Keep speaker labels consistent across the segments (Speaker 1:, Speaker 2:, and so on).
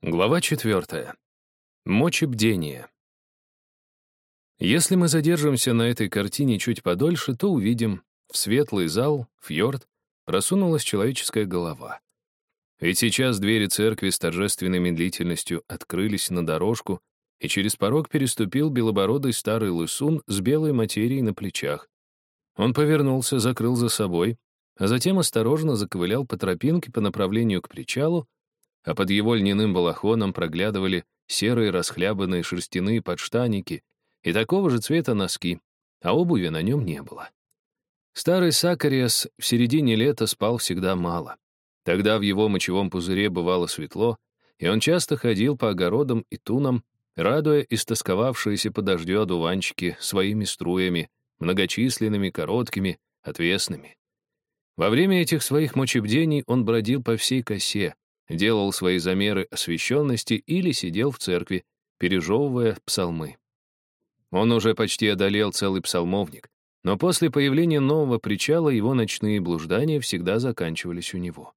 Speaker 1: Глава четвертая. Мочебдение. Если мы задержимся на этой картине чуть подольше, то увидим, в светлый зал, фьорд, просунулась человеческая голова. Ведь сейчас двери церкви с торжественной медлительностью открылись на дорожку, и через порог переступил белобородый старый лысун с белой материей на плечах. Он повернулся, закрыл за собой, а затем осторожно заковылял по тропинке по направлению к причалу, а под его льняным балахоном проглядывали серые расхлябанные шерстяные подштаники и такого же цвета носки, а обуви на нем не было. Старый Сакариас в середине лета спал всегда мало. Тогда в его мочевом пузыре бывало светло, и он часто ходил по огородам и тунам, радуя истосковавшиеся по дождю одуванчики своими струями, многочисленными, короткими, отвесными. Во время этих своих мочебдений он бродил по всей косе, делал свои замеры освещенности или сидел в церкви, пережевывая псалмы. Он уже почти одолел целый псалмовник, но после появления нового причала его ночные блуждания всегда заканчивались у него.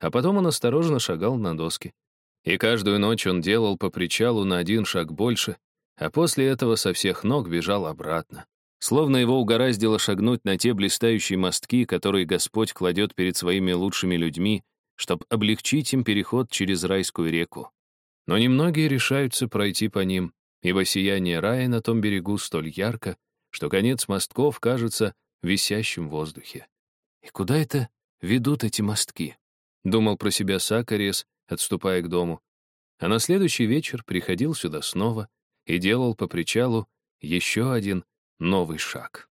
Speaker 1: А потом он осторожно шагал на доски. И каждую ночь он делал по причалу на один шаг больше, а после этого со всех ног бежал обратно. Словно его угораздило шагнуть на те блистающие мостки, которые Господь кладет перед своими лучшими людьми, чтобы облегчить им переход через райскую реку. Но немногие решаются пройти по ним, ибо сияние рая на том берегу столь ярко, что конец мостков кажется висящим в воздухе. И куда это ведут эти мостки? Думал про себя Сакарес, отступая к дому. А на следующий вечер приходил сюда снова и делал по причалу еще один новый шаг.